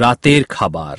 রাতের খাবার।